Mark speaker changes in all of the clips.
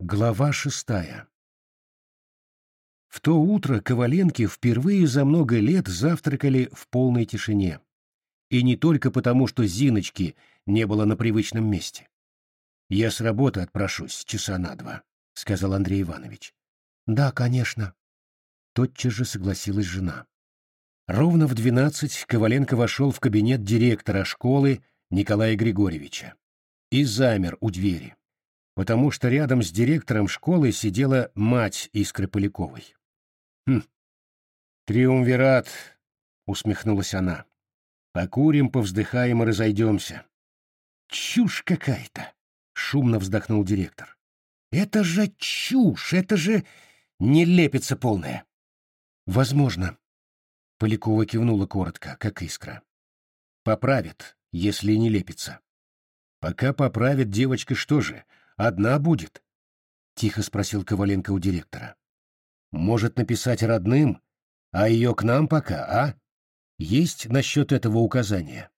Speaker 1: Глава шестая В то утро Коваленки впервые за много лет завтракали в полной тишине. И не только потому, что Зиночки не было на привычном месте. «Я с работы отпрошусь часа на два», — сказал Андрей Иванович. «Да, конечно», — тотчас же согласилась жена. Ровно в двенадцать Коваленко вошел в кабинет директора школы Николая Григорьевича и замер у двери, потому что рядом с директором школы сидела мать Искры Поляковой. «Хм, триумвират», — усмехнулась она. «Покурим, повздыхаем и разойдемся». «Чушь какая-то!» — шумно вздохнул директор. «Это же чушь! Это же нелепица полная!» «Возможно», Полякова кивнула коротко, как искра. «Поправит, если не лепится». «Пока поправит девочка, что же, одна будет?» — тихо спросил Коваленко у директора. «Может написать родным, а ее к нам пока, а? Есть насчет этого указания?»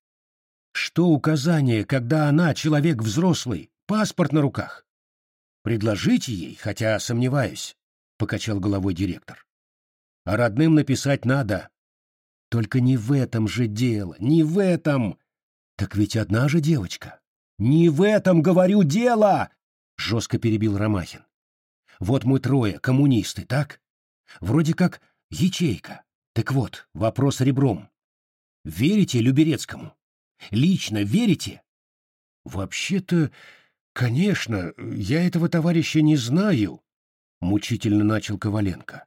Speaker 1: «Что указание, когда она человек взрослый, паспорт на руках?» «Предложите ей, хотя сомневаюсь», — покачал головой директор. «А родным написать надо, только не в этом же дело, не в этом. Так ведь одна же девочка. Не в этом, говорю, дело! Жестко перебил Ромахин. Вот мы трое, коммунисты, так? Вроде как ячейка. Так вот, вопрос ребром. Верите Люберецкому? Лично верите? Вообще-то, конечно, я этого товарища не знаю, мучительно начал Коваленко.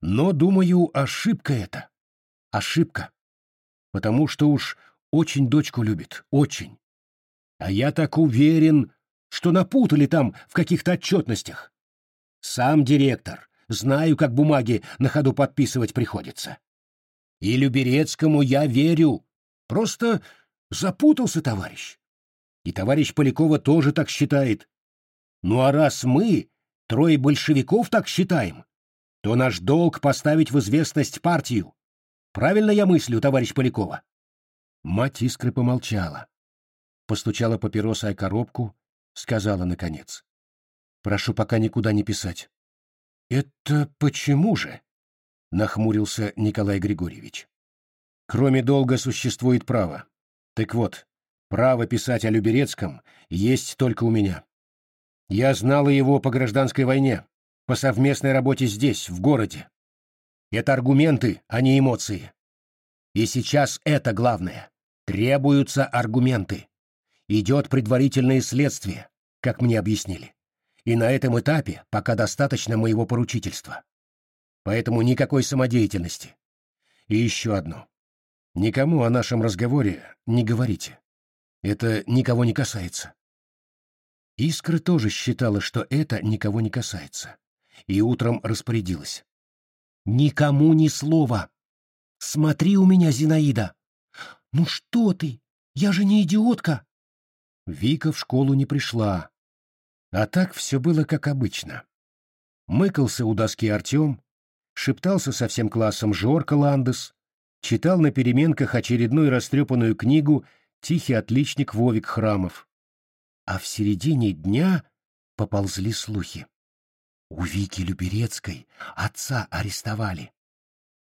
Speaker 1: Но, думаю, ошибка это. Ошибка. Потому что уж очень дочку любит, очень. А я так уверен, что напутали там в каких-то отчетностях. Сам директор, знаю, как бумаги на ходу подписывать приходится. И Люберецкому я верю. Просто запутался товарищ. И товарищ Полякова тоже так считает. Ну а раз мы, трое большевиков, так считаем, то наш долг поставить в известность партию. Правильно я мыслю, товарищ Полякова?» Мать искры помолчала. Постучала папиросой о коробку, сказала наконец. «Прошу пока никуда не писать». «Это почему же?» — нахмурился Николай Григорьевич. «Кроме долга существует право. Так вот, право писать о Люберецком есть только у меня. Я знала его по гражданской войне, по совместной работе здесь, в городе. Это аргументы, а не эмоции. И сейчас это главное. Требуются аргументы. Идет предварительное следствие, как мне объяснили. И на этом этапе пока достаточно моего поручительства. Поэтому никакой самодеятельности. И еще одно. Никому о нашем разговоре не говорите. Это никого не касается. Искра тоже считала, что это никого не касается. И утром распорядилась. Никому ни слова. Смотри у меня, Зинаида. Ну что ты? Я же не идиотка. Вика в школу не пришла. А так все было как обычно. Мыкался у доски Артем, шептался со всем классом Жорка Ландес, читал на переменках очередную растрепанную книгу «Тихий отличник Вовик Храмов». А в середине дня поползли слухи. У Вики Люберецкой отца арестовали.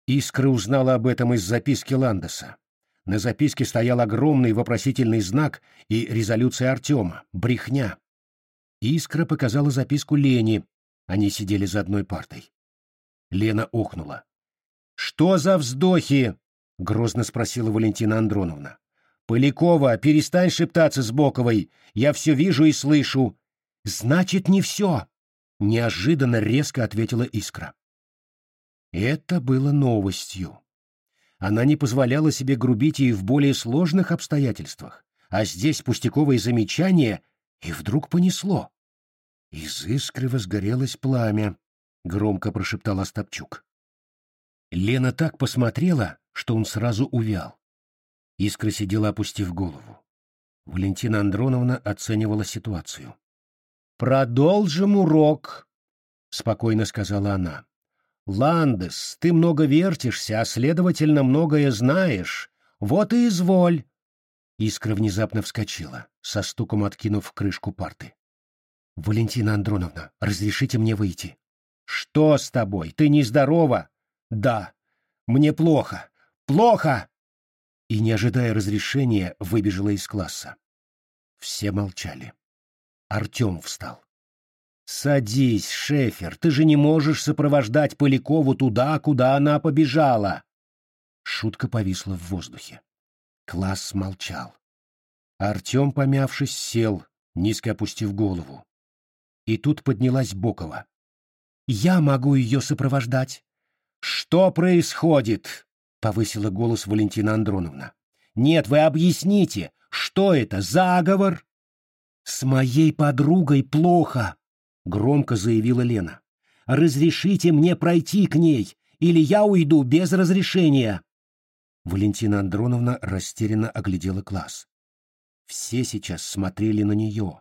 Speaker 1: Искра узнала об этом из записки Ландеса. На записке стоял огромный вопросительный знак и резолюция Артема — брехня. Искра показала записку Лене. Они сидели за одной партой. Лена охнула. «Что за вздохи?» — грозно спросила Валентина Андроновна. «Полякова, перестань шептаться с Боковой. Я все вижу и слышу». «Значит, не все», Неожиданно резко ответила Искра. Это было новостью. Она не позволяла себе грубить и в более сложных обстоятельствах, а здесь пустяковые замечания, и вдруг понесло. Из искры возгорелось пламя, — громко прошептал Остапчук. Лена так посмотрела, что он сразу увял. Искра сидела, опустив голову. Валентина Андроновна оценивала ситуацию. «Продолжим урок», — спокойно сказала она. «Ландес, ты много вертишься, а, следовательно, многое знаешь. Вот и изволь». Искра внезапно вскочила, со стуком откинув крышку парты. «Валентина Андроновна, разрешите мне выйти?» «Что с тобой? Ты нездорова?» «Да. Мне плохо. Плохо!» И, не ожидая разрешения, выбежала из класса. Все молчали. Артем встал. «Садись, Шефер, ты же не можешь сопровождать Полякову туда, куда она побежала!» Шутка повисла в воздухе. Класс молчал. Артем, помявшись, сел, низко опустив голову. И тут поднялась Бокова. «Я могу ее сопровождать». «Что происходит?» — повысила голос Валентина Андроновна. «Нет, вы объясните, что это, заговор?» «С моей подругой плохо», — громко заявила Лена. «Разрешите мне пройти к ней, или я уйду без разрешения». Валентина Андроновна растерянно оглядела класс. Все сейчас смотрели на нее,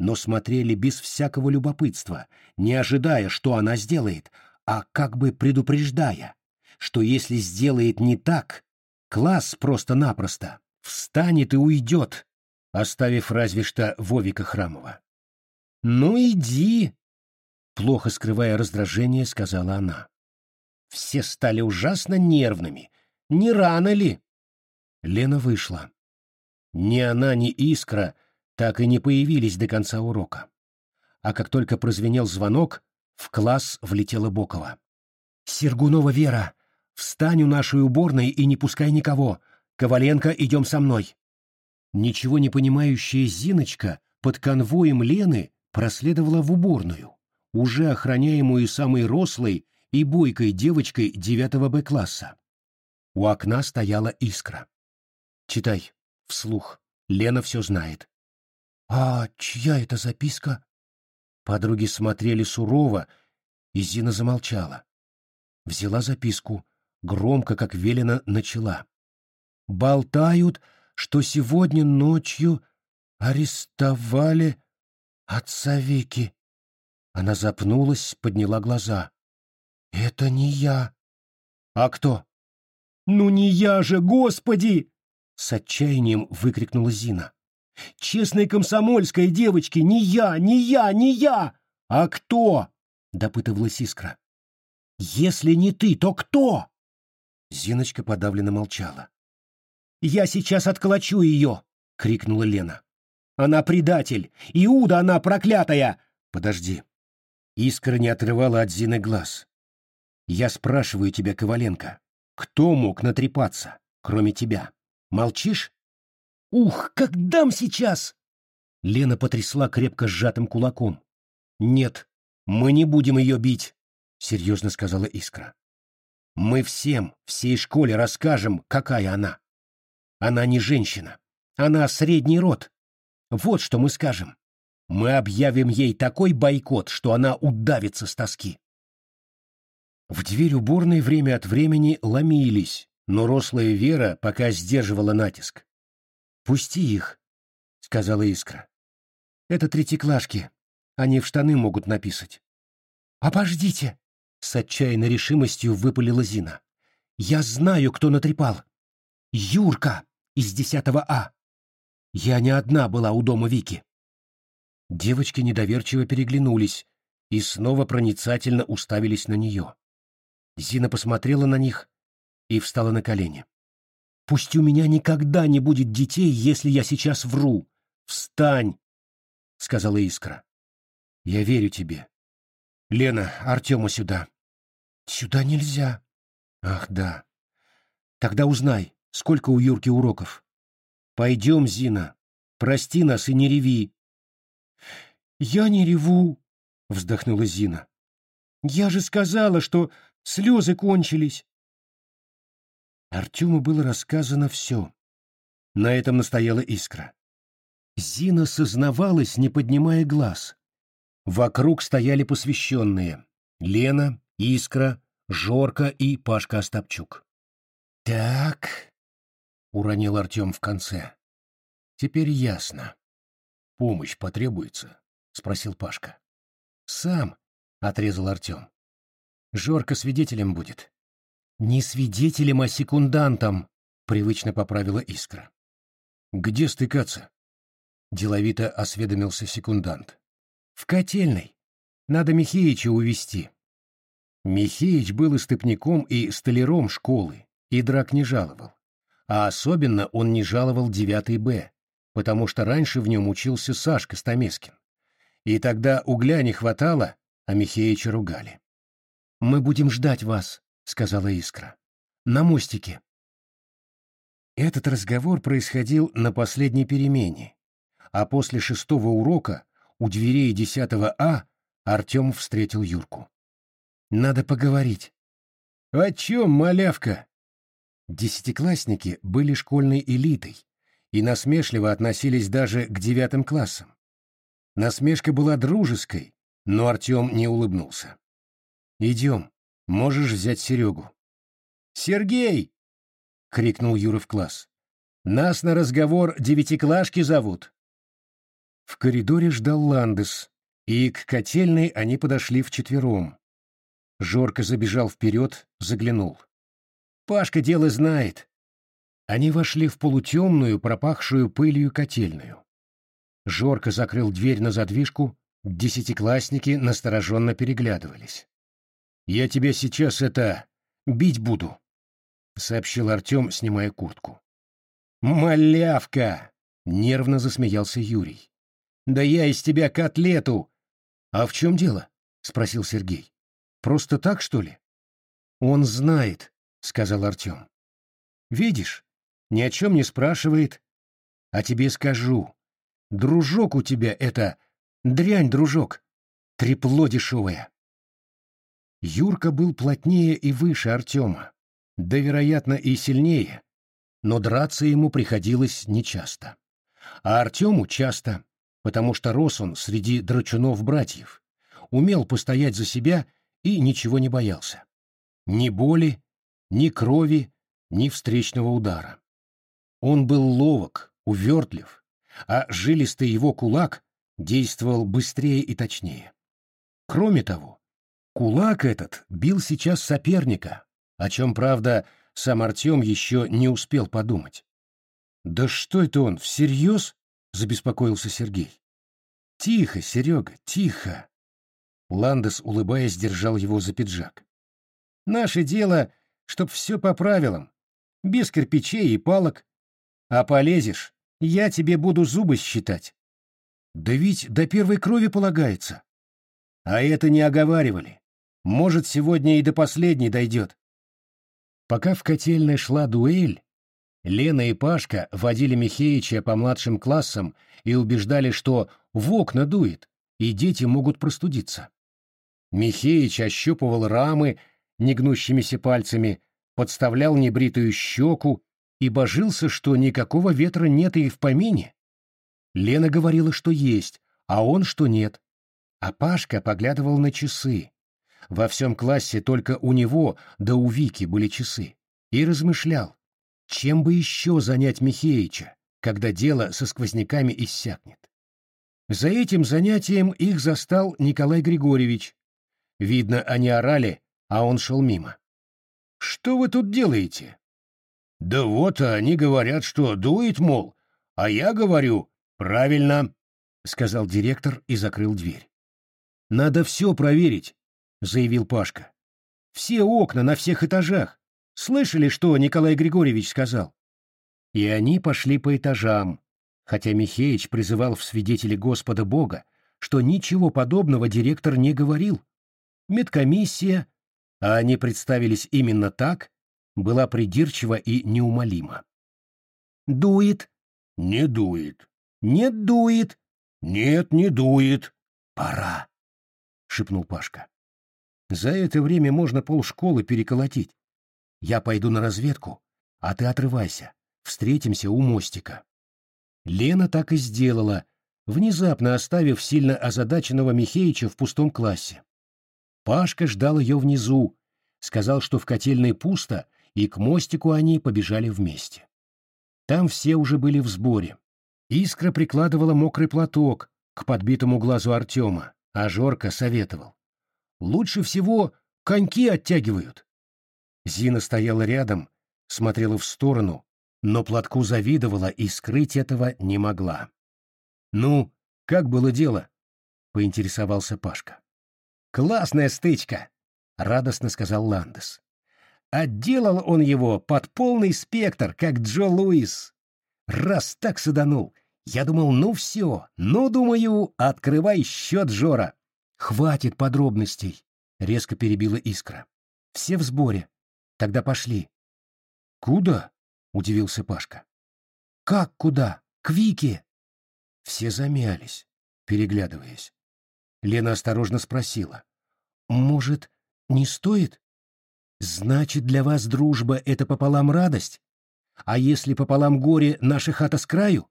Speaker 1: но смотрели без всякого любопытства, не ожидая, что она сделает, а как бы предупреждая, что если сделает не так, класс просто-напросто встанет и уйдет, оставив разве что Вовика Храмова. «Ну иди!» — плохо скрывая раздражение, сказала она. Все стали ужасно нервными. Не рано ли? Лена вышла. Ни она, ни Искра так и не появились до конца урока. А как только прозвенел звонок, в класс влетела Бокова. «Сергунова Вера, встань у нашей уборной и не пускай никого. Коваленко, идем со мной». Ничего не понимающая Зиночка под конвоем Лены проследовала в уборную, уже охраняемую самой рослой и бойкой девочкой девятого Б-класса. У окна стояла искра. «Читай, вслух. Лена все знает». «А чья это записка?» Подруги смотрели сурово, и Зина замолчала. Взяла записку, громко, как велено, начала. «Болтают, что сегодня ночью арестовали отца Вики». Она запнулась, подняла глаза. «Это не я». «А кто?» «Ну не я же, господи!» С отчаянием выкрикнула Зина. «Честной комсомольской девочки, не я, не я, не я! А кто?» Допытывалась Искра. «Если не ты, то кто?» Зиночка подавленно молчала. «Я сейчас отколочу ее!» — крикнула Лена. «Она предатель! Иуда она проклятая!» «Подожди!» Искра не отрывала от Зины глаз. «Я спрашиваю тебя, Коваленко, кто мог натрепаться, кроме тебя? Молчишь? Ух, как дам сейчас! Лена потрясла крепко сжатым кулаком. Нет, мы не будем ее бить, серьезно сказала Искра. Мы всем, всей школе расскажем, какая она. Она не женщина. Она средний род. Вот что мы скажем. Мы объявим ей такой бойкот, что она удавится с тоски. В дверь уборной время от времени ломились, но рослая Вера пока сдерживала натиск. «Пусти их», — сказала Искра. «Это третьеклашки. Они в штаны могут написать». «Обождите!» — с отчаянной решимостью выпалила Зина. «Я знаю, кто натрепал. Юрка из 10 А. Я не одна была у дома Вики». Девочки недоверчиво переглянулись и снова проницательно уставились на нее. Зина посмотрела на них и встала на колени. «Пусть у меня никогда не будет детей, если я сейчас вру. Встань!» — сказала Искра. «Я верю тебе. Лена, Артема сюда». «Сюда нельзя». «Ах, да. Тогда узнай, сколько у Юрки уроков. Пойдем, Зина. Прости нас и не реви». «Я не реву», — вздохнула Зина. «Я же сказала, что Слезы кончились. Артему было рассказано все. На этом настояла искра. Зина сознавалась, не поднимая глаз. Вокруг стояли посвященные — Лена, Искра, Жорка и Пашка Остапчук. «Так», — уронил Артем в конце, — «теперь ясно. Помощь потребуется?» — спросил Пашка. «Сам», — отрезал Артем. Жорка свидетелем будет. Не свидетелем, а секундантом, привычно поправила Искра. Где стыкаться? Деловито осведомился секундант. В котельной. Надо Михеича увести. Михеич был истопником и столяром школы, и драк не жаловал. А особенно он не жаловал 9 Б, потому что раньше в нем учился Сашка Стамескин. И тогда угля не хватало, а Михеича ругали. «Мы будем ждать вас», — сказала Искра. «На мостике». Этот разговор происходил на последней перемене, а после шестого урока у дверей десятого А Артем встретил Юрку. «Надо поговорить». «О чем, малявка?» Десятиклассники были школьной элитой и насмешливо относились даже к девятым классам. Насмешка была дружеской, но Артем не улыбнулся. «Идем, можешь взять Серегу». «Сергей!» — крикнул Юра в класс. «Нас на разговор девятиклашки зовут». В коридоре ждал Ландес, и к котельной они подошли вчетвером. Жорко забежал вперед, заглянул. Пашка дело знает. Они вошли в полутемную, пропахшую пылью котельную. Жорко закрыл дверь на задвижку, десятиклассники настороженно переглядывались. «Я тебя сейчас это... бить буду», — сообщил Артем, снимая куртку. «Малявка!» — нервно засмеялся Юрий. «Да я из тебя котлету!» «А в чем дело?» — спросил Сергей. «Просто так, что ли?» «Он знает», сказал Артем. Видишь, ни о чем не спрашивает. А тебе скажу. Дружок у тебя это... Дрянь, дружок. Трепло дешевое. Юрка был плотнее и выше Артема. Да, вероятно, и сильнее. Но драться ему приходилось нечасто. А Артему часто, потому что рос он среди драчунов-братьев, умел постоять за себя и ничего не боялся. Ни боли, ни крови, ни встречного удара. Он был ловок, увертлив, а жилистый его кулак действовал быстрее и точнее. Кроме того, кулак этот бил сейчас соперника, о чем, правда, сам Артем еще не успел подумать. «Да что это он, всерьез?» — забеспокоился Сергей. «Тихо, Серега, тихо!» Ландес, улыбаясь, держал его за пиджак. «Наше дело чтоб все по правилам, без кирпичей и палок. А полезешь, я тебе буду зубы считать. Да ведь до первой крови полагается. А это не оговаривали. Может, сегодня и до последней дойдет. Пока в котельной шла дуэль, Лена и Пашка водили Михеича по младшим классам и убеждали, что в окна дует, и дети могут простудиться. Михеич ощупывал рамы негнущимися пальцами, подставлял небритую щеку и божился, что никакого ветра нет и в помине. Лена говорила, что есть, а он, что нет. А Пашка поглядывал на часы. Во всем классе только у него да у Вики были часы. И размышлял, чем бы еще занять Михеича, когда дело со сквозняками иссякнет. За этим занятием их застал Николай Григорьевич. Видно, они орали а он шел мимо. «Что вы тут делаете?» «Да вот они говорят, что дует, мол, а я говорю, правильно», — сказал директор и закрыл дверь. «Надо все проверить», — заявил Пашка. «Все окна на всех этажах. Слышали, что Николай Григорьевич сказал?» И они пошли по этажам, хотя Михеич призывал в свидетели Господа Бога, что ничего подобного директор не говорил. Медкомиссия, а они представились именно так, была придирчива и неумолима. «Дует?» «Не дует». «Нет, дует». «Нет, не дует». «Пора», — шепнул Пашка. «За это время можно полшколы переколотить. Я пойду на разведку, а ты отрывайся. Встретимся у мостика». Лена так и сделала, внезапно оставив сильно озадаченного Михеича в пустом классе. Пашка ждал ее внизу, сказал, что в котельной пусто, и к мостику они побежали вместе. Там все уже были в сборе. Искра прикладывала мокрый платок к подбитому глазу Артема, а Жорка советовал. «Лучше всего коньки оттягивают». Зина стояла рядом, смотрела в сторону, но платку завидовала и скрыть этого не могла. «Ну, как было дело?» поинтересовался Пашка. «Классная стычка!» — радостно сказал Ландес. «Отделал он его под полный спектр, как Джо Луис. Раз так саданул, я думал, ну все, ну, думаю, открывай счет, Жора». «Хватит подробностей», — резко перебила Искра. «Все в сборе. Тогда пошли». «Куда?» — удивился Пашка. «Как куда? К Вике!» Все замялись, переглядываясь. Лена осторожно спросила. «Может, не стоит? Значит, для вас дружба — это пополам радость? А если пополам горе наша хата с краю?»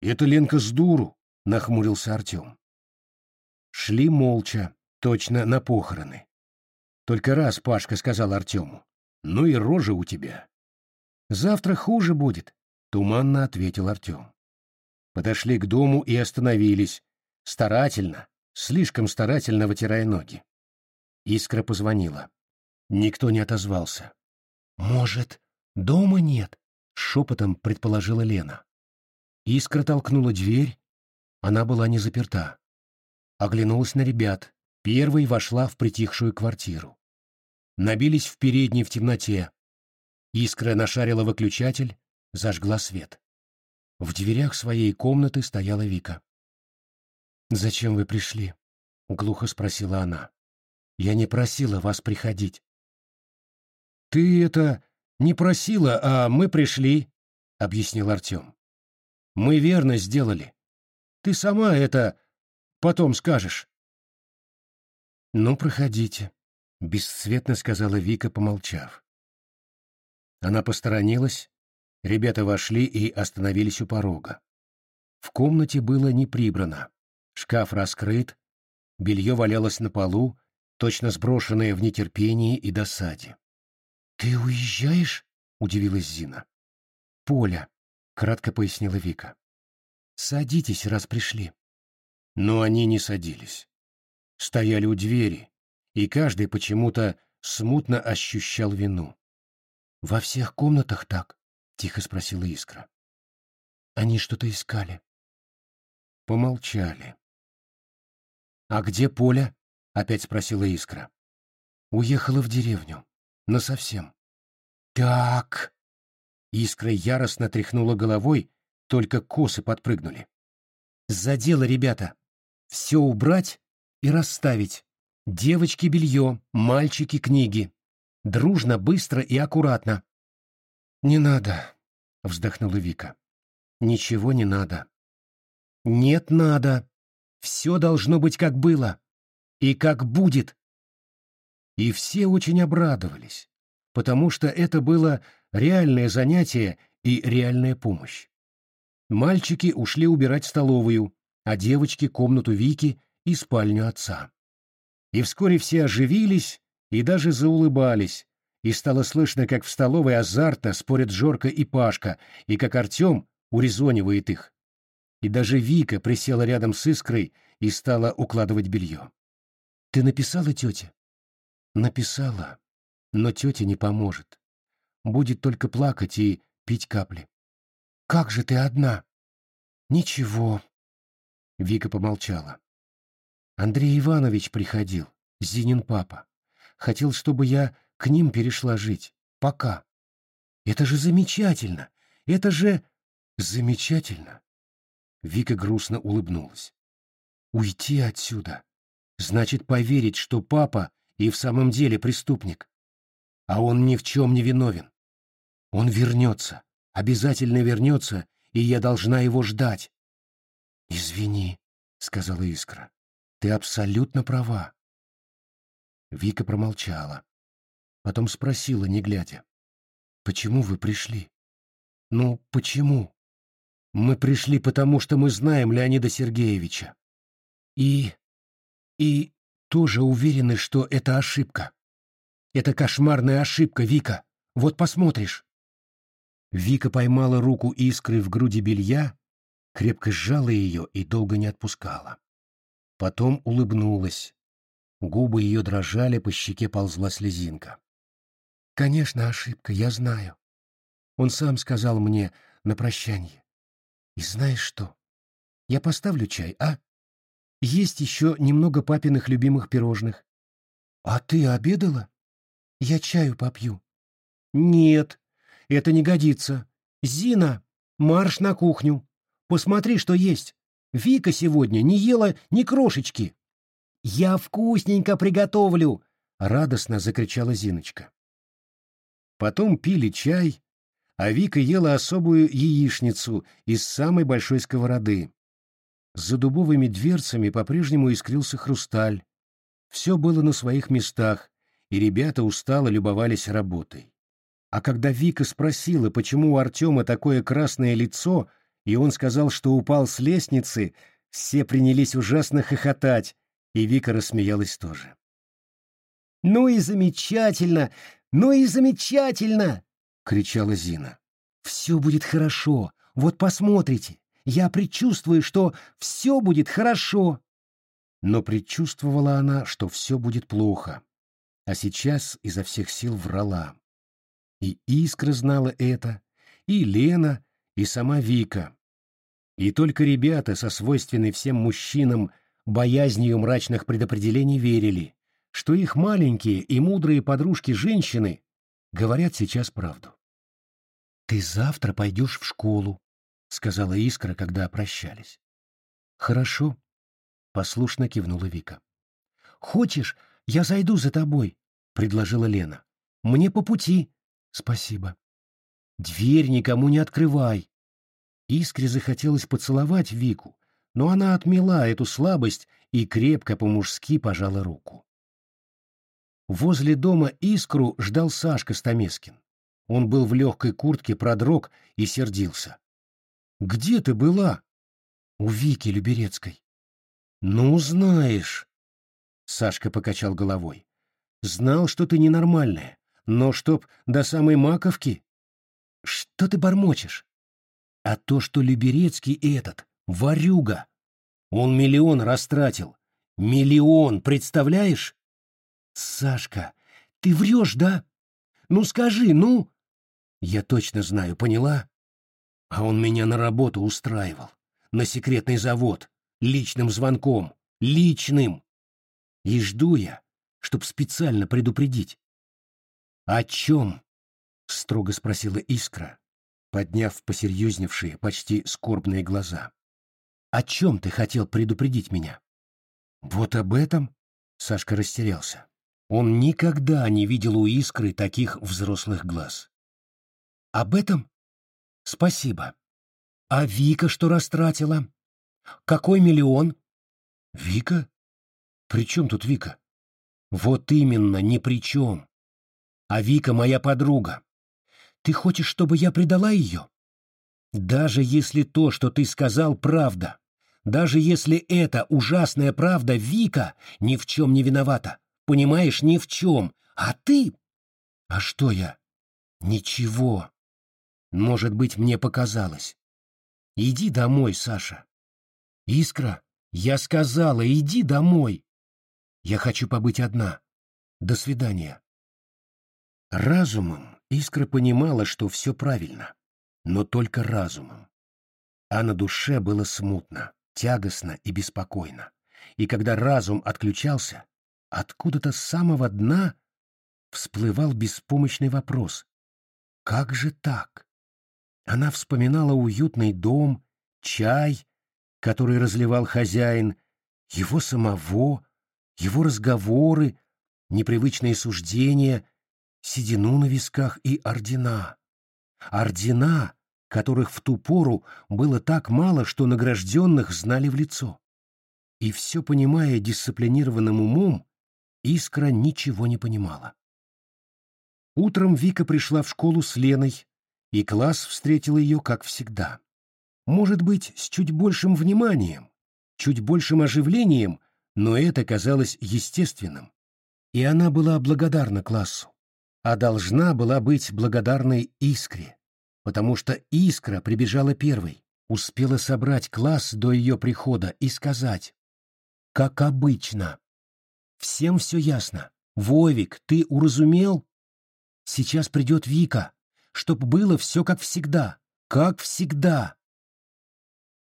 Speaker 1: «Это Ленка с дуру», — нахмурился Артем. Шли молча, точно на похороны. Только раз Пашка сказал Артему. «Ну и рожа у тебя». «Завтра хуже будет», — туманно ответил Артем. Подошли к дому и остановились, старательно, слишком старательно вытирая ноги. Искра позвонила. Никто не отозвался. «Может, дома нет?» — шепотом предположила Лена. Искра толкнула дверь. Она была не заперта. Оглянулась на ребят. Первой вошла в притихшую квартиру. Набились в передней в темноте. Искра нашарила выключатель, зажгла свет. В дверях своей комнаты стояла Вика. «Зачем вы пришли?» — глухо спросила она. «Я не просила вас приходить». «Ты это не просила, а мы пришли», — объяснил Артем. «Мы верно сделали. Ты сама это потом скажешь». «Ну, проходите», — бесцветно сказала Вика, помолчав. Она посторонилась, ребята вошли и остановились у порога. В комнате было не прибрано. Шкаф раскрыт, белье валялось на полу, точно сброшенное в нетерпении и досаде. «Ты уезжаешь?» — удивилась Зина. «Поля», — кратко пояснила Вика. «Садитесь, раз пришли». Но они не садились. Стояли у двери, и каждый почему-то смутно ощущал вину. «Во всех комнатах так?» — тихо спросила Искра. «Они что-то искали». Помолчали. «А где Поля?» — опять спросила Искра. «Уехала в деревню. Насовсем». «Так...» Искра яростно тряхнула головой, только косы подпрыгнули. «За дело, ребята! Все убрать и расставить. Девочки белье, мальчики книги. Дружно, быстро и аккуратно». «Не надо», — вздохнула Вика. «Ничего не надо». «Нет, надо. Все должно быть как было. И как будет. И все очень обрадовались, потому что это было реальное занятие и реальная помощь. Мальчики ушли убирать столовую, а девочки — комнату Вики и спальню отца. И вскоре все оживились и даже заулыбались, и стало слышно, как в столовой азартно спорят Жорка и Пашка, и как Артем урезонивает их. И даже Вика присела рядом с Искрой и стала укладывать белье. «Ты написала тете?» «Написала, но тетя не поможет. Будет только плакать и пить капли». «Как же ты одна?» «Ничего». Вика помолчала. «Андрей Иванович приходил, Зинин папа. Хотел, чтобы я к ним перешла жить. Пока. Это же замечательно! Это же замечательно!» Вика грустно улыбнулась. Уйти отсюда значит поверить, что папа и в самом деле преступник. А он ни в чем не виновен. Он вернется, обязательно вернется, и я должна его ждать. «Извини», — сказала Искра, — «ты абсолютно права». Вика промолчала. Потом спросила, не глядя, «Почему вы пришли?» «Ну, почему?» «Мы пришли, потому что мы знаем Леонида Сергеевича. И... и тоже уверены, что это ошибка. Это кошмарная ошибка, Вика. Вот посмотришь. Вика поймала руку искры в груди белья, крепко сжала ее и долго не отпускала. Потом улыбнулась. Губы ее дрожали, по щеке ползла слезинка. «Конечно, ошибка, я знаю. Он сам сказал мне на прощание. И знаешь что? Я поставлю чай, а? Есть еще немного папиных любимых пирожных. А ты обедала? Я чаю попью. Нет, это не годится. Зина, марш на кухню. Посмотри, что есть. Вика сегодня не ела ни крошечки. Я вкусненько приготовлю, радостно закричала Зиночка. Потом пили чай, а Вика ела особую яичницу из самой большой сковороды. За дубовыми дверцами по-прежнему искрился хрусталь. Все было на своих местах, и ребята устало любовались работой. А когда Вика спросила, почему у Артема такое красное лицо, и он сказал, что упал с лестницы, все принялись ужасно хохотать, и Вика рассмеялась тоже. «Ну и замечательно! Ну и замечательно!» — кричала Зина. «Все будет хорошо. Вот посмотрите. Я предчувствую, что все будет хорошо». Но предчувствовала она, что все будет плохо, а сейчас изо всех сил врала. И Искра знала это, и Лена, и сама Вика. И только ребята со свойственной всем мужчинам боязнью мрачных предопределений верили, что их маленькие и мудрые подружки-женщины говорят сейчас правду. «Ты завтра пойдешь в школу», — сказала Искра, когда прощались. «Хорошо», — послушно кивнула Вика. «Хочешь, я зайду за тобой?» — предложила Лена. «Мне по пути». «Спасибо». «Дверь никому не открывай». Искре захотелось поцеловать Вику, но она отмела эту слабость и крепко по-мужски пожала руку. Возле дома Искру ждал Сашка Стамескин. Он был в легкой куртке, продрог и сердился. «Где ты была?» «У Вики Люберецкой». «Ну, знаешь...» Сашка покачал головой. «Знал, что ты ненормальная, но чтоб до самой маковки...» «Что ты бормочешь?» «А то, что Люберецкий этот, ворюга, он миллион растратил. Миллион, представляешь?» «Сашка, ты врешь, да? Ну скажи, ну!» «Я точно знаю, поняла?» А он меня на работу устраивал. На секретный завод. Личным звонком. Личным. И жду я, чтоб специально предупредить. «О чем?» — строго спросила Искра, подняв посерьезневшие, почти скорбные глаза. «О чем ты хотел предупредить меня?» «Вот об этом?» — Сашка растерялся. Он никогда не видел у Искры таких взрослых глаз. «Об этом? Спасибо. А Вика что растратила? Какой миллион?» «Вика? При чем тут Вика?» «Вот именно, ни при чем. А Вика моя подруга. Ты хочешь, чтобы я предала ее? Даже если то, что ты сказал, правда, даже если это ужасная правда, Вика ни в чем не виновата, понимаешь, ни в чем. А ты... А что я? Ничего. Может быть, мне показалось. Иди домой, Саша. Искра, я сказала, иди домой. Я хочу побыть одна. До свидания. Разумом Искра понимала, что все правильно, но только разумом. А на душе было смутно, тягостно и беспокойно. И когда разум отключался, Откуда-то с самого дна всплывал беспомощный вопрос. Как же так? Она вспоминала уютный дом, чай, который разливал хозяин, его самого, его разговоры, непривычные суждения, седину на висках и ордена. Ордена, которых в ту пору было так мало, что награжденных знали в лицо. И все понимая дисциплинированным умом, Искра ничего не понимала. Утром Вика пришла в школу с Леной, и класс встретил ее, как всегда. Может быть, с чуть большим вниманием, чуть большим оживлением, но это казалось естественным. И она была благодарна классу, а должна была быть благодарной Искре, потому что Искра прибежала первой, успела собрать класс до ее прихода и сказать, как обычно. Всем все ясно. Вовик, ты уразумел? Сейчас придет Вика, чтоб было все как всегда. Как всегда.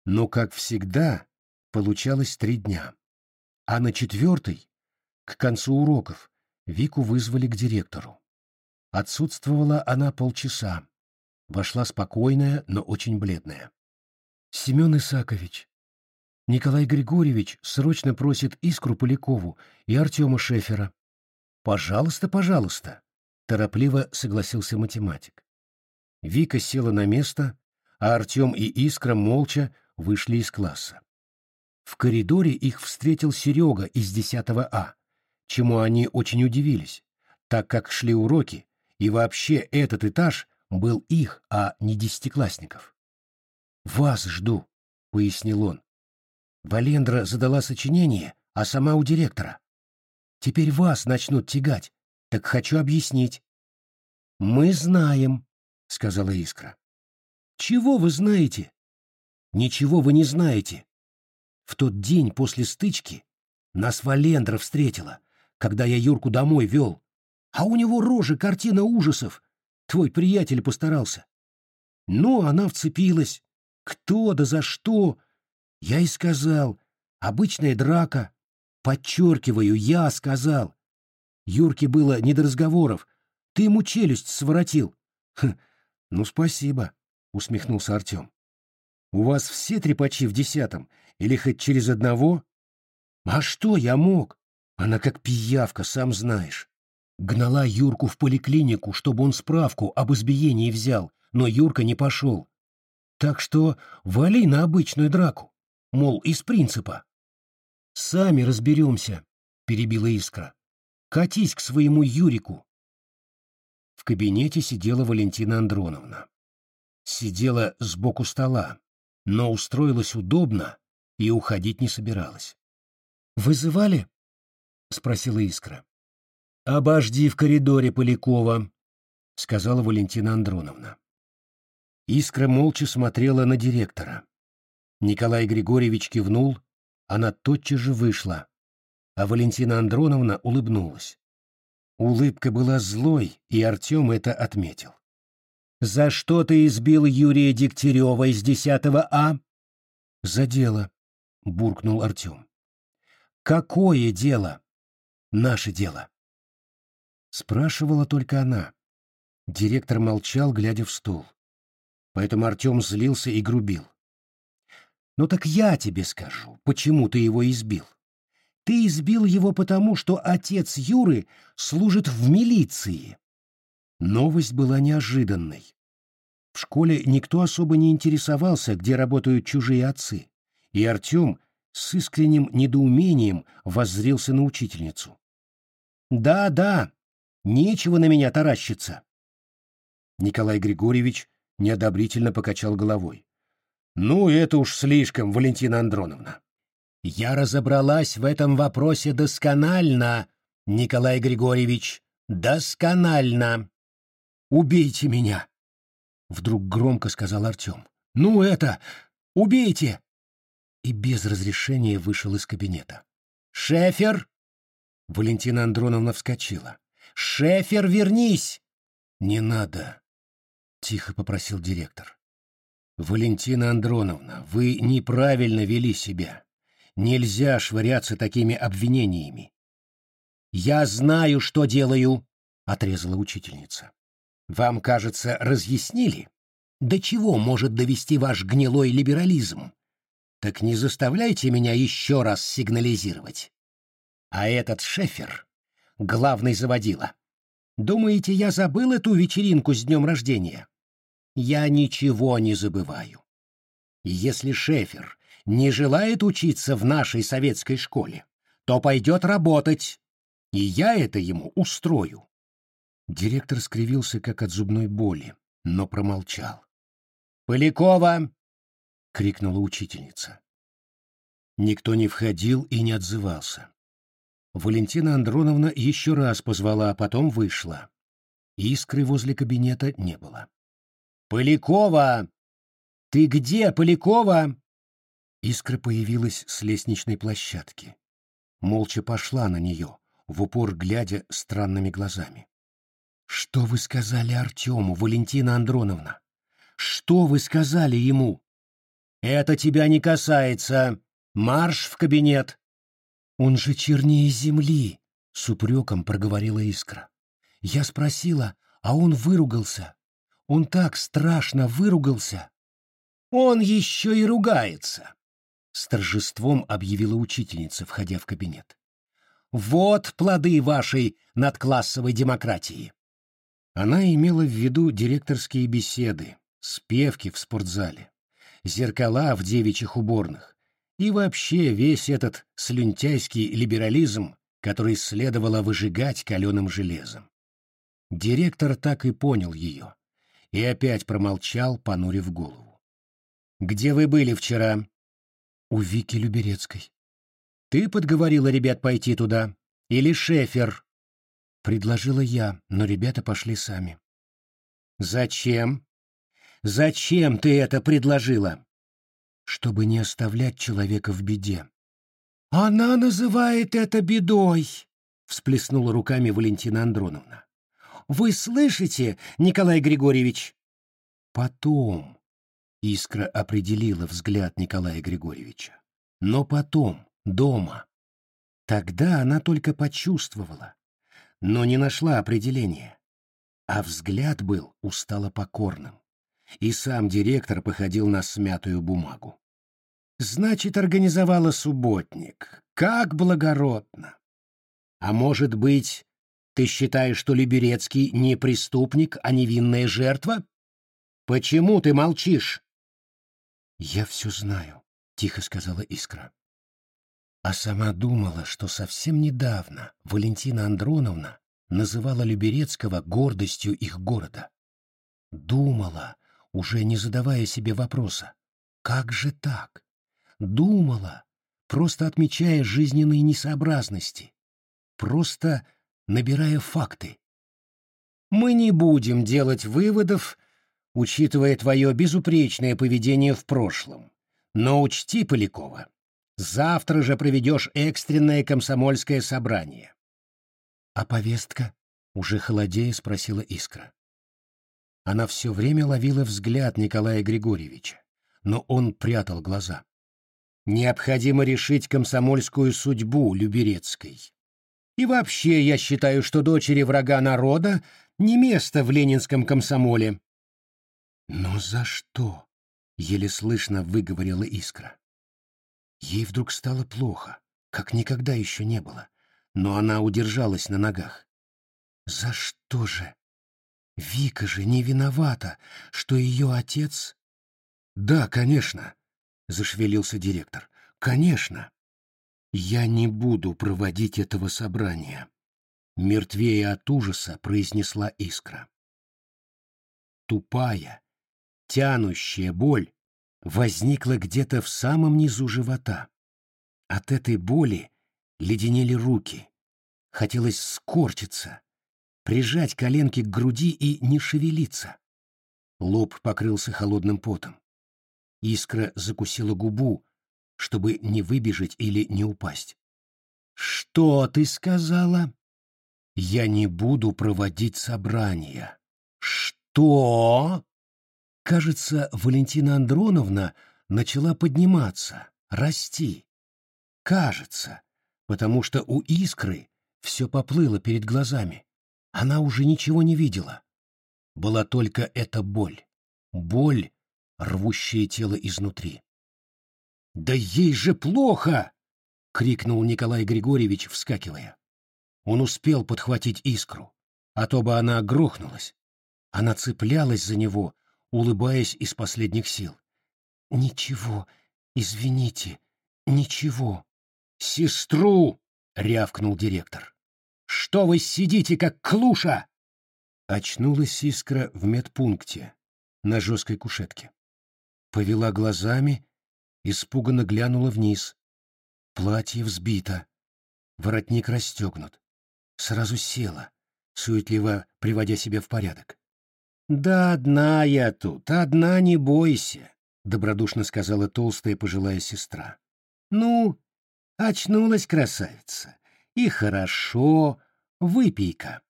Speaker 1: Но как всегда получалось три дня. А на четвертой, к концу уроков, Вику вызвали к директору. Отсутствовала она полчаса. Вошла спокойная, но очень бледная. «Семен Исакович, Николай Григорьевич срочно просит Искру Полякову и Артема Шефера». «Пожалуйста, пожалуйста», — торопливо согласился математик. Вика села на место, а Артем и Искра молча вышли из класса. В коридоре их встретил Серега из 10 А, чему они очень удивились, так как шли уроки, и вообще этот этаж был их, а не десятиклассников. «Вас жду», — пояснил он. Валендра задала сочинение, а сама у директора. Теперь вас начнут тягать, так хочу объяснить. «Мы знаем», — сказала Искра. «Чего вы знаете?» «Ничего вы не знаете. В тот день после стычки нас Валендра встретила, когда я Юрку домой вел, а у него рожа картина ужасов. Твой приятель постарался. Ну, она вцепилась. Кто да за что? Я и сказал. Обычная драка. Подчеркиваю, я сказал. Юрке было не до разговоров. Ты ему челюсть своротил. Хм, ну, спасибо, усмехнулся Артем. У вас все трепачи в десятом? Или хоть через одного? А что я мог? Она как пиявка, сам знаешь. Гнала Юрку в поликлинику, чтобы он справку об избиении взял, но Юрка не пошел. Так что вали на обычную драку, мол, из принципа. «Сами разберемся», — перебила Искра. «Катись к своему Юрику». Кабинете сидела Валентина Андроновна. Сидела сбоку стола, но устроилась удобно и уходить не собиралась. «Вызывали?» — спросила Искра. «Обожди в коридоре Полякова», — сказала Валентина Андроновна. Искра молча смотрела на директора. Николай Григорьевич кивнул, она тотчас же вышла, а Валентина Андроновна улыбнулась. Улыбка была злой, и Артем это отметил. «За что ты избил Юрия Дегтярева из 10 А?» «За дело», — буркнул Артем. «Какое дело?» «Наше дело». Спрашивала только она. Директор молчал, глядя в стол. Поэтому Артем злился и грубил. «Ну так я тебе скажу, почему ты его избил. Ты избил его потому, что отец Юры служит в милиции». Новость была неожиданной. В школе никто особо не интересовался, где работают чужие отцы, и Артем с искренним недоумением воззрился на учительницу. «Да, да, Нечего на меня таращиться. Николай Григорьевич неодобрительно покачал головой. Ну, это уж слишком, Валентина Андроновна. Я разобралась в этом вопросе досконально, Николай Григорьевич, досконально. Убейте меня, вдруг громко сказал Артем. Ну это, убейте! И без разрешения вышел из кабинета. Шефер! Валентина Андроновна вскочила. «Шефер, вернись!» «Не надо», — тихо попросил директор. «Валентина Андроновна, вы неправильно вели себя. Нельзя швыряться такими обвинениями». «Я знаю, что делаю», — отрезала учительница. «Вам, кажется, разъяснили, до чего может довести ваш гнилой либерализм? Так не заставляйте меня еще раз сигнализировать. А этот Шефер главный заводила. Думаете, я забыл эту вечеринку с днем рождения? Я ничего не забываю. Если Шефер не желает учиться в нашей советской школе, то пойдет работать, и я это ему устрою. Директор скривился, как от зубной боли, но промолчал. «Полякова!» — крикнула учительница. Никто не входил и не отзывался. Валентина Андроновна еще раз позвала, а потом вышла. Искры возле кабинета не было. «Полякова! Ты где, Полякова?» Искра появилась с лестничной площадки. Молча пошла на нее, в упор глядя странными глазами. «Что вы сказали Артему, Валентина Андроновна? Что вы сказали ему?» «Это тебя не касается. Марш в кабинет!» Он же чернее земли, с упреком проговорила Искра. Я спросила, а он выругался. Он так страшно выругался. Он еще и ругается, с торжеством объявила учительница, входя в кабинет. Вот плоды вашей надклассовой демократии. Она имела в виду директорские беседы, спевки в спортзале, зеркала в девичьих уборных и вообще весь этот слюнтяйский либерализм, который следовало выжигать каленым железом. Директор так и понял ее и опять промолчал, понурив голову. «Где вы были вчера?» «У Вики Люберецкой». «Ты подговорила ребят пойти туда? Или Шефер?» Предложила я, но ребята пошли сами. «Зачем? Зачем ты это предложила?» «Чтобы не оставлять человека в беде». «Она называет это бедой!» — всплеснула руками Валентина Андроновна. «Вы слышите, Николай Григорьевич?» «Потом», — Искра определила взгляд Николая Григорьевича. «Но потом, дома». Тогда она только почувствовала, но не нашла определения. А взгляд был устало покорным, и сам директор походил на смятую бумагу. Значит, организовала субботник. Как благородно! А может быть, ты считаешь, что Люберецкий не преступник, а невинная жертва? Почему ты молчишь? Я все знаю, тихо сказала Искра. А сама думала, что совсем недавно Валентина Андроновна называла Люберецкого гордостью их города. Думала, уже не задавая себе вопроса, как же так? Думала, просто отмечая жизненные несообразности, просто набирая факты. Мы не будем делать выводов, учитывая твое безупречное поведение в прошлом. Но учти, Полякова, завтра же проведешь экстренное комсомольское собрание. А повестка? Уже холодея спросила Искра. Она все время ловила взгляд Николая Григорьевича, но он прятал глаза. Необходимо решить комсомольскую судьбу Люберецкой. И вообще я считаю, что дочери врага народа не место в ленинском комсомоле. Но за что? Еле слышно выговорила Искра. Ей вдруг стало плохо, как никогда еще не было, но она удержалась на ногах. За что же? Вика же не виновата, что ее отец... Да, конечно, — зашевелился директор. «Конечно. Я не буду проводить этого собрания», — мертвее от ужаса произнесла искра. Тупая, тянущая боль возникла где-то в самом низу живота. От этой боли леденели руки. Хотелось скорчиться, прижать коленки к груди и не шевелиться. Лоб покрылся холодным потом. Искра закусила губу, чтобы не выбежать или не упасть. «Что ты сказала?» «Я не буду проводить собрания». «Что?» Кажется, Валентина Андроновна начала подниматься, расти. Кажется, потому что у Искры все поплыло перед глазами. Она уже ничего не видела. Была только эта боль. Боль, рвущее тело изнутри. «Да ей же плохо!» — крикнул Николай Григорьевич, вскакивая. Он успел подхватить искру, а то бы она грохнулась. Она цеплялась за него, улыбаясь из последних сил. «Ничего, извините, ничего». «Сестру!» — рявкнул директор. «Что вы сидите, как клуша?» Очнулась искра в медпункте на жесткой кушетке повела глазами, испуганно глянула вниз. Платье взбито, воротник расстегнут. Сразу села, суетливо приводя себя в порядок. «Да одна я тут, одна не бойся», — добродушно сказала толстая пожилая сестра. «Ну, очнулась красавица. И хорошо, выпей-ка».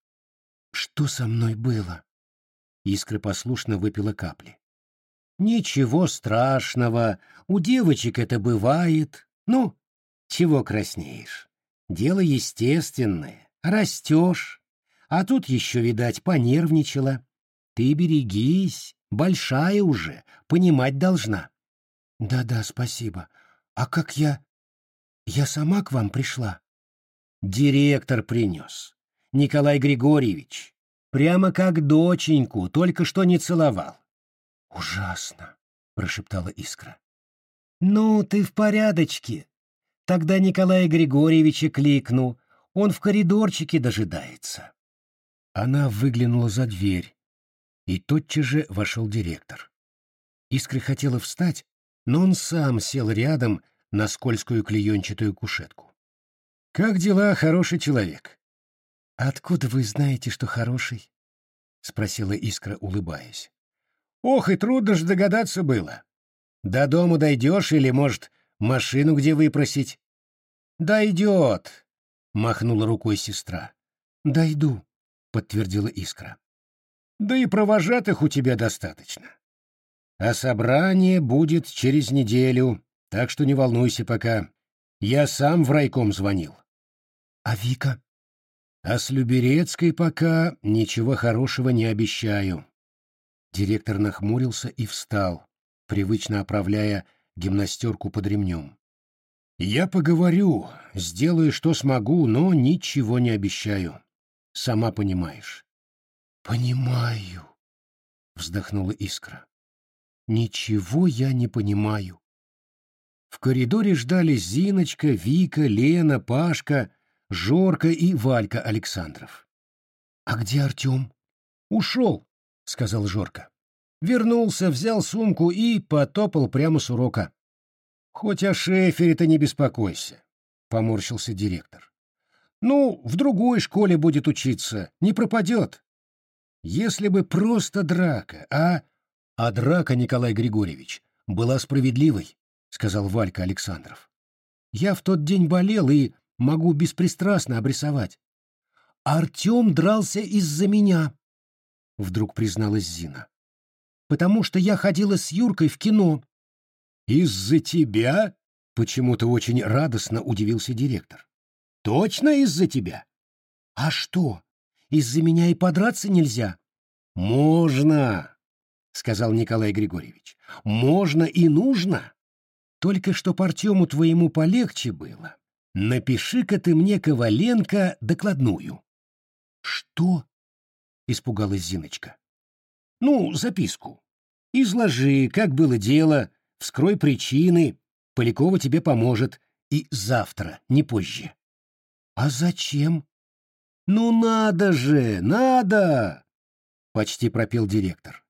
Speaker 1: «Что со мной было?» Искра послушно выпила капли. Ничего страшного, у девочек это бывает. Ну, чего краснеешь? Дело естественное. Растешь. А тут еще, видать, понервничала. Ты берегись, большая уже, понимать должна. Да-да, спасибо. А как я... Я сама к вам пришла? Директор принес. Николай Григорьевич. Прямо как доченьку, только что не целовал. Ужасно, прошептала Искра. Ну, ты в порядочке. Тогда Николая Григорьевича кликну. Он в коридорчике дожидается. Она выглянула за дверь, и тотчас же вошел директор. Искра хотела встать, но он сам сел рядом на скользкую клеенчатую кушетку. «Как дела, хороший человек?» «Откуда вы знаете, что хороший?» — спросила Искра, улыбаясь. «Ох, и трудно ж догадаться было. До дома дойдешь или, может, машину где выпросить?» «Дойдет», — махнула рукой сестра. «Дойду», — подтвердила Искра. Да и провожатых у тебя достаточно. А собрание будет через неделю, так что не волнуйся пока. Я сам в райком звонил. А Вика? А с Люберецкой пока ничего хорошего не обещаю. Директор нахмурился и встал, привычно оправляя гимнастерку под ремнем. Я поговорю, сделаю, что смогу, но ничего не обещаю. Сама понимаешь. «Понимаю», — вздохнула Искра. «Ничего я не понимаю». В коридоре ждали Зиночка, Вика, Лена, Пашка, Жорка и Валька Александров. «А где Артем?» «Ушел», — сказал Жорка. Вернулся, взял сумку и потопал прямо с урока. «Хоть о шефере-то не беспокойся», — поморщился директор. «Ну, в другой школе будет учиться, не пропадет. Если бы просто драка, а... А драка, Николай Григорьевич, была справедливой, сказал Валька Александров. Я в тот день болел и могу беспристрастно обрисовать. Артем дрался из-за меня, вдруг призналась Зина. Потому что я ходила с Юркой в кино. Из-за тебя? Почему-то очень радостно удивился директор. Точно из-за тебя? А что? Из-за меня и подраться нельзя. Можно, сказал Николай Григорьевич. Можно и нужно. Только что Артему твоему полегче было. Напиши-ка ты мне, Коваленко, докладную. Что? Испугалась Зиночка. Ну, записку. Изложи, как было дело, вскрой причины, Полякова тебе поможет, и завтра, не позже. А зачем? «Ну надо же, надо!» — почти пропел директор.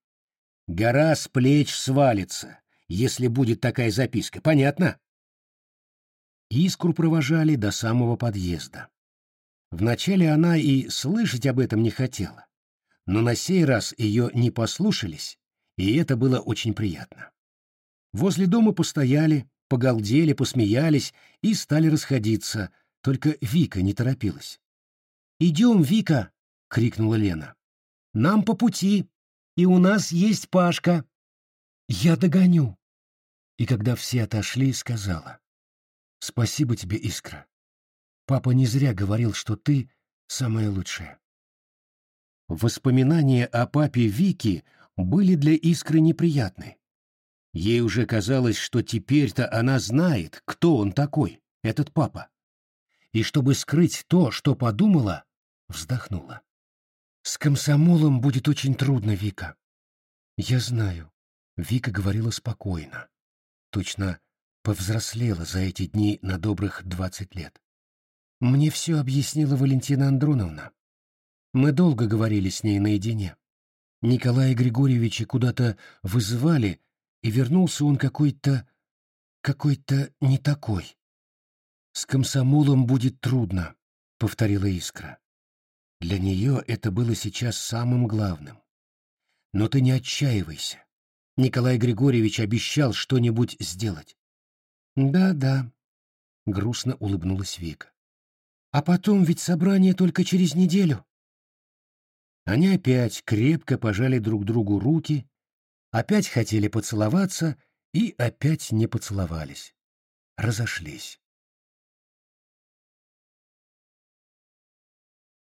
Speaker 1: «Гора с плеч свалится, если будет такая записка, понятно?» Искру провожали до самого подъезда. Вначале она и слышать об этом не хотела, но на сей раз ее не послушались, и это было очень приятно. Возле дома постояли, погалдели, посмеялись и стали расходиться, только Вика не торопилась. «Идем, Вика!» — крикнула Лена. «Нам по пути, и у нас есть Пашка!» «Я догоню!» И когда все отошли, сказала. «Спасибо тебе, Искра. Папа не зря говорил, что ты самая лучшая». Воспоминания о папе Вики были для Искры неприятны. Ей уже казалось, что теперь-то она знает, кто он такой, этот папа. И чтобы скрыть то, что подумала, вздохнула. «С комсомолом будет очень трудно, Вика». «Я знаю». Вика говорила спокойно. Точно повзрослела за эти дни на добрых двадцать лет. Мне все объяснила Валентина Андроновна. Мы долго говорили с ней наедине. Николая Григорьевича куда-то вызывали, и вернулся он какой-то... какой-то не такой. «С комсомолом будет трудно», — повторила Искра. Для нее это было сейчас самым главным. Но ты не отчаивайся. Николай Григорьевич обещал что-нибудь сделать. Да-да, грустно улыбнулась Вика. А потом ведь собрание только через неделю. Они опять крепко пожали друг другу руки, опять хотели поцеловаться и опять не поцеловались. Разошлись.